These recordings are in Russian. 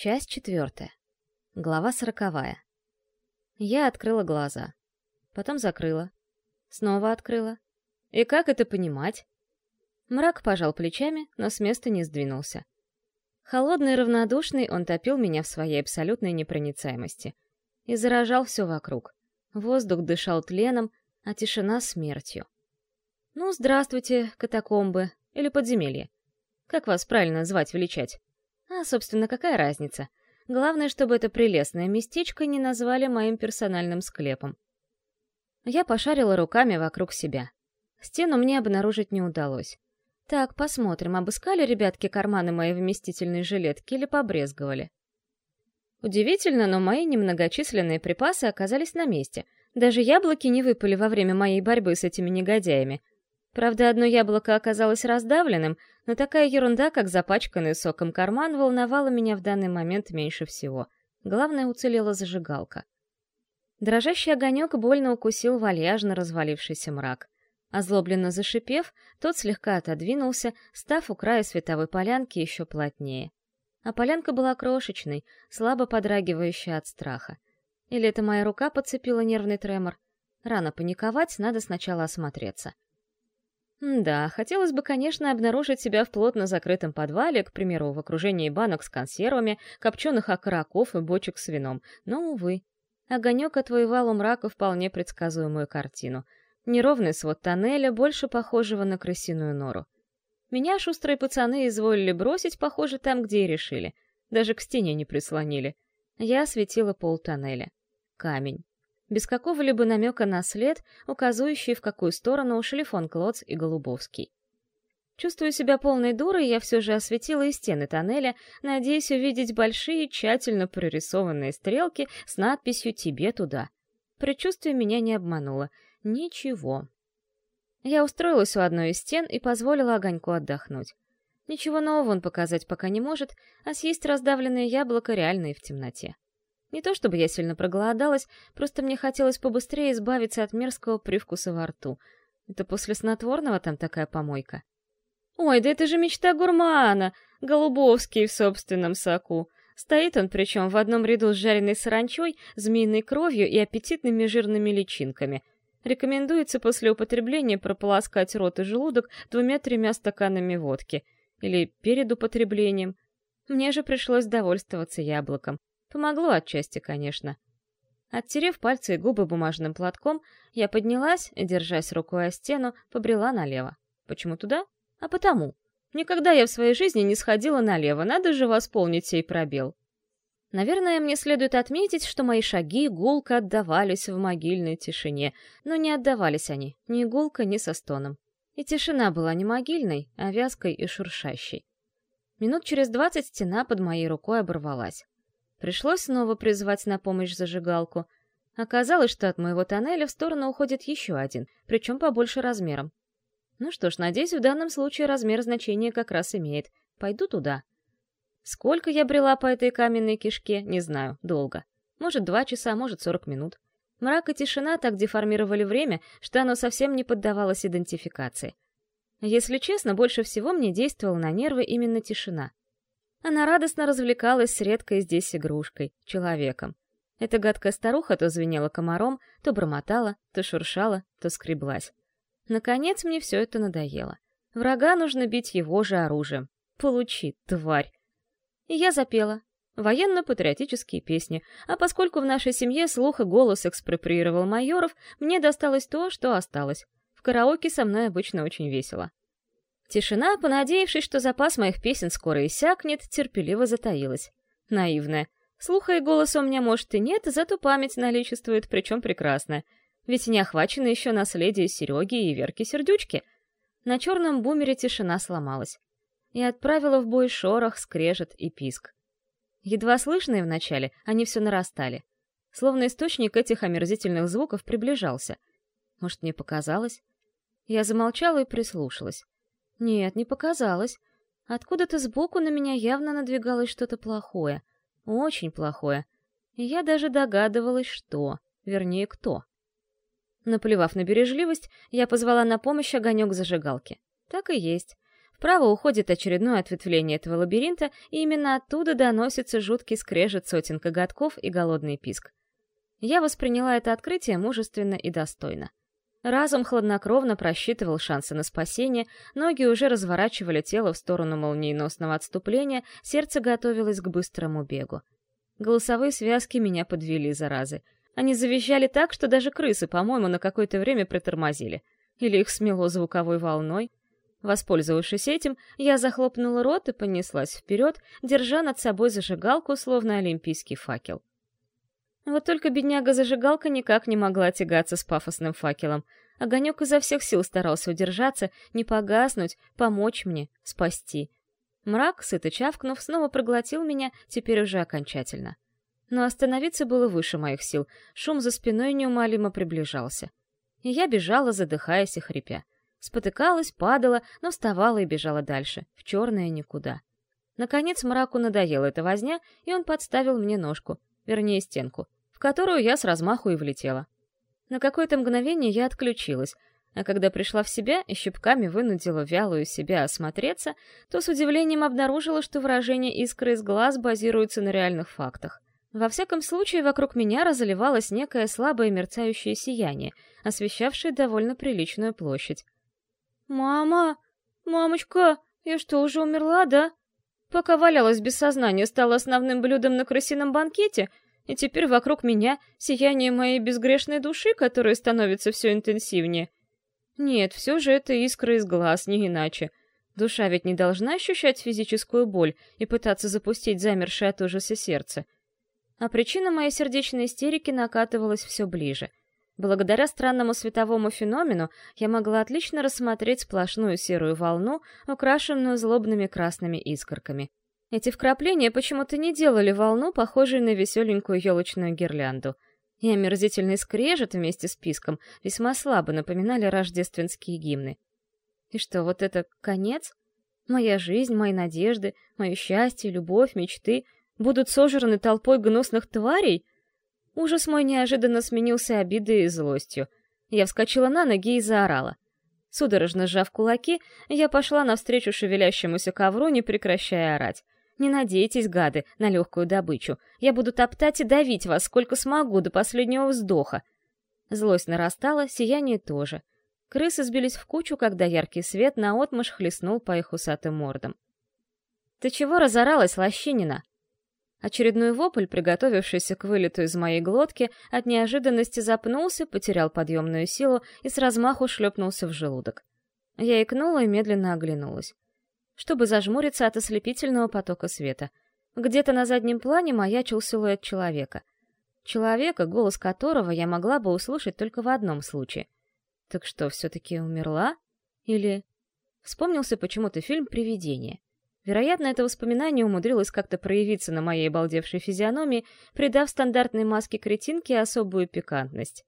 Часть четвертая. Глава сороковая. Я открыла глаза. Потом закрыла. Снова открыла. И как это понимать? Мрак пожал плечами, но с места не сдвинулся. Холодный и равнодушный он топил меня в своей абсолютной непроницаемости. И заражал все вокруг. Воздух дышал тленом, а тишина — смертью. Ну, здравствуйте, катакомбы или подземелье. Как вас правильно звать-величать? А, собственно, какая разница? Главное, чтобы это прелестное местечко не назвали моим персональным склепом. Я пошарила руками вокруг себя. Стену мне обнаружить не удалось. Так, посмотрим, обыскали ребятки карманы моей вместительной жилетки или побрезговали. Удивительно, но мои немногочисленные припасы оказались на месте. Даже яблоки не выпали во время моей борьбы с этими негодяями — Правда, одно яблоко оказалось раздавленным, но такая ерунда, как запачканный соком карман, волновала меня в данный момент меньше всего. Главное, уцелела зажигалка. Дрожащий огонек больно укусил вальяжно развалившийся мрак. Озлобленно зашипев, тот слегка отодвинулся, став у края световой полянки еще плотнее. А полянка была крошечной, слабо подрагивающей от страха. Или это моя рука подцепила нервный тремор? Рано паниковать, надо сначала осмотреться. Да, хотелось бы, конечно, обнаружить себя в плотно закрытом подвале, к примеру, в окружении банок с консервами, копченых окороков и бочек с вином, но, увы. Огонек отвоевал у мрака вполне предсказуемую картину. Неровный свод тоннеля, больше похожего на крысиную нору. Меня шустрые пацаны изволили бросить, похоже, там, где и решили. Даже к стене не прислонили. Я осветила пол тоннеля. Камень без какого-либо намека на след, указывающий, в какую сторону ушли фон Клоц и Голубовский. Чувствуя себя полной дурой, я все же осветила и стены тоннеля, надеясь увидеть большие, тщательно прорисованные стрелки с надписью «Тебе туда». Предчувствие меня не обмануло. Ничего. Я устроилась у одной из стен и позволила огоньку отдохнуть. Ничего нового он показать пока не может, а съесть раздавленное яблоко реально и в темноте. Не то чтобы я сильно проголодалась, просто мне хотелось побыстрее избавиться от мерзкого привкуса во рту. Это после снотворного там такая помойка. Ой, да это же мечта гурмана! Голубовский в собственном соку. Стоит он причем в одном ряду с жареной саранчой, змеиной кровью и аппетитными жирными личинками. Рекомендуется после употребления прополоскать рот и желудок двумя-тремя стаканами водки. Или перед употреблением. Мне же пришлось довольствоваться яблоком. Помогло отчасти, конечно. Оттерев пальцы и губы бумажным платком, я поднялась, держась рукой о стену, побрела налево. Почему туда? А потому. Никогда я в своей жизни не сходила налево, надо же восполнить сей пробел. Наверное, мне следует отметить, что мои шаги гулко отдавались в могильной тишине, но не отдавались они ни гулко, ни со стоном. И тишина была не могильной, а вязкой и шуршащей. Минут через двадцать стена под моей рукой оборвалась. Пришлось снова призвать на помощь зажигалку. Оказалось, что от моего тоннеля в сторону уходит еще один, причем побольше размером. Ну что ж, надеюсь, в данном случае размер значения как раз имеет. Пойду туда. Сколько я брела по этой каменной кишке, не знаю, долго. Может, два часа, может, сорок минут. Мрак и тишина так деформировали время, что оно совсем не поддавалось идентификации. Если честно, больше всего мне действовала на нервы именно тишина. Она радостно развлекалась с редкой здесь игрушкой, человеком. Эта гадкая старуха то звенела комаром, то бормотала, то шуршала, то скреблась. Наконец мне все это надоело. Врага нужно бить его же оружием. Получи, тварь. И я запела. Военно-патриотические песни, а поскольку в нашей семье слух и голос экспроприировал майоров, мне досталось то, что осталось. В караоке со мной обычно очень весело. Тишина, понадеявшись, что запас моих песен скоро иссякнет, терпеливо затаилась. Наивная. Слуха и голоса у меня, может, и нет, зато память наличествует, причем прекрасная. Ведь не охвачено еще наследие Сереги и Верки Сердючки. На черном бумере тишина сломалась. И отправила в бой шорох, скрежет и писк. Едва слышные вначале, они все нарастали. Словно источник этих омерзительных звуков приближался. Может, мне показалось? Я замолчала и прислушалась. Нет, не показалось. Откуда-то сбоку на меня явно надвигалось что-то плохое. Очень плохое. И я даже догадывалась, что. Вернее, кто. Наплевав на бережливость, я позвала на помощь огонек зажигалки. Так и есть. Вправо уходит очередное ответвление этого лабиринта, и именно оттуда доносится жуткий скрежет сотен коготков и голодный писк. Я восприняла это открытие мужественно и достойно. Разум хладнокровно просчитывал шансы на спасение, ноги уже разворачивали тело в сторону молниеносного отступления, сердце готовилось к быстрому бегу. Голосовые связки меня подвели, заразы. Они завизжали так, что даже крысы, по-моему, на какое-то время притормозили. Или их смело звуковой волной. Воспользовавшись этим, я захлопнула рот и понеслась вперед, держа над собой зажигалку, словно олимпийский факел. Вот только бедняга-зажигалка никак не могла тягаться с пафосным факелом. Огонек изо всех сил старался удержаться, не погаснуть, помочь мне, спасти. Мрак, сыто чавкнув, снова проглотил меня, теперь уже окончательно. Но остановиться было выше моих сил, шум за спиной неумолимо приближался. И я бежала, задыхаясь и хрипя. Спотыкалась, падала, но вставала и бежала дальше, в черное никуда. Наконец мраку надоела эта возня, и он подставил мне ножку, вернее стенку, в которую я с размаху и влетела. На какое-то мгновение я отключилась, а когда пришла в себя и щипками вынудила вялую себя осмотреться, то с удивлением обнаружила, что выражение искры из глаз базируется на реальных фактах. Во всяком случае, вокруг меня разливалось некое слабое мерцающее сияние, освещавшее довольно приличную площадь. «Мама! Мамочка! Я что, уже умерла, да? Пока валялась без сознания, стала основным блюдом на крысином банкете, и теперь вокруг меня сияние моей безгрешной души, которая становится все интенсивнее. Нет, все же это искра из глаз, не иначе. Душа ведь не должна ощущать физическую боль и пытаться запустить замершее от ужаса сердце. А причина моей сердечной истерики накатывалась все ближе — Благодаря странному световому феномену я могла отлично рассмотреть сплошную серую волну, украшенную злобными красными искорками. Эти вкрапления почему-то не делали волну, похожей на веселенькую елочную гирлянду. И омерзительный скрежет вместе с писком весьма слабо напоминали рождественские гимны. И что, вот это конец? Моя жизнь, мои надежды, мое счастье, любовь, мечты будут сожраны толпой гнусных тварей — Ужас мой неожиданно сменился обидой и злостью. Я вскочила на ноги и заорала. Судорожно сжав кулаки, я пошла навстречу шевелящемуся ковру, не прекращая орать. «Не надейтесь, гады, на легкую добычу. Я буду топтать и давить вас, сколько смогу, до последнего вздоха». Злость нарастала, сияние тоже. Крысы сбились в кучу, когда яркий свет наотмашь хлестнул по их усатым мордам. «Ты чего разоралась, лощинина?» Очередной вопль, приготовившийся к вылету из моей глотки, от неожиданности запнулся, потерял подъемную силу и с размаху шлепнулся в желудок. Я икнула и медленно оглянулась. Чтобы зажмуриться от ослепительного потока света. Где-то на заднем плане маячил силуэт человека. Человека, голос которого я могла бы услышать только в одном случае. Так что, все-таки умерла? Или... Вспомнился почему-то фильм «Привидение». Вероятно, это воспоминание умудрилось как-то проявиться на моей балдевшей физиономии, придав стандартной маске кретинки особую пикантность.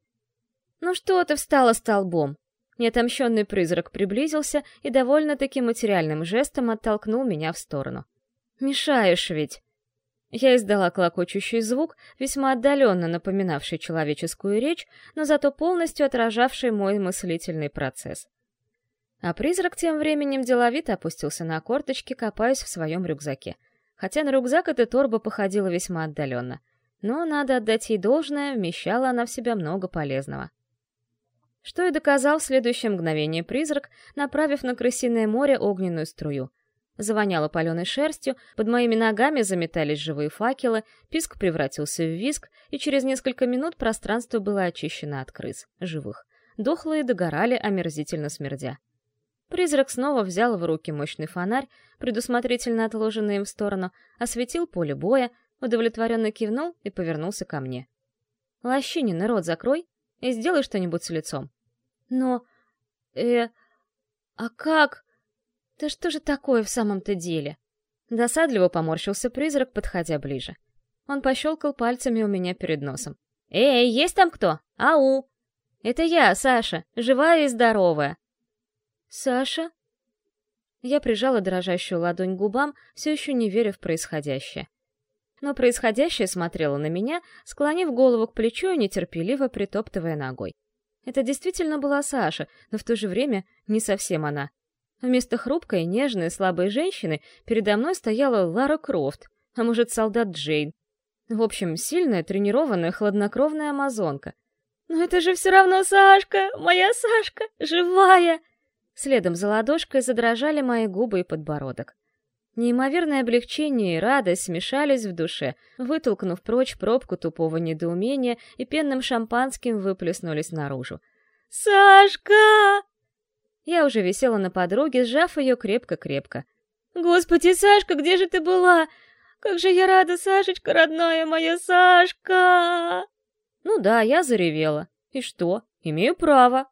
«Ну что ты встала столбом?» Неотомщенный призрак приблизился и довольно-таки материальным жестом оттолкнул меня в сторону. «Мешаешь ведь!» Я издала клокочущий звук, весьма отдаленно напоминавший человеческую речь, но зато полностью отражавший мой мыслительный процесс. А призрак тем временем деловито опустился на корточки, копаясь в своем рюкзаке. Хотя на рюкзак эта торба походила весьма отдаленно. Но, надо отдать ей должное, вмещала она в себя много полезного. Что и доказал в следующее мгновение призрак, направив на крысиное море огненную струю. Завоняло паленой шерстью, под моими ногами заметались живые факелы, писк превратился в виск, и через несколько минут пространство было очищено от крыс, живых. Дохлые догорали, омерзительно смердя. Призрак снова взял в руки мощный фонарь, предусмотрительно отложенный им в сторону, осветил поле боя, удовлетворенно кивнул и повернулся ко мне. «Лощинин, рот закрой и сделай что-нибудь с лицом». «Но... э... а как? Да что же такое в самом-то деле?» Досадливо поморщился призрак, подходя ближе. Он пощелкал пальцами у меня перед носом. «Эй, есть там кто? Ау!» «Это я, Саша, живая и здоровая. «Саша?» Я прижала дрожащую ладонь к губам, все еще не веря в происходящее. Но происходящее смотрело на меня, склонив голову к плечу и нетерпеливо притоптывая ногой. Это действительно была Саша, но в то же время не совсем она. Вместо хрупкой, нежной, слабой женщины передо мной стояла Лара Крофт, а может, солдат Джейн. В общем, сильная, тренированная, хладнокровная амазонка. «Но это же все равно Сашка! Моя Сашка! Живая!» Следом за ладошкой задрожали мои губы и подбородок. Неимоверное облегчение и радость смешались в душе, вытолкнув прочь пробку тупого недоумения и пенным шампанским выплеснулись наружу. «Сашка!» Я уже висела на подруге, сжав ее крепко-крепко. «Господи, Сашка, где же ты была? Как же я рада, Сашечка, родная моя Сашка!» Ну да, я заревела. И что? Имею право.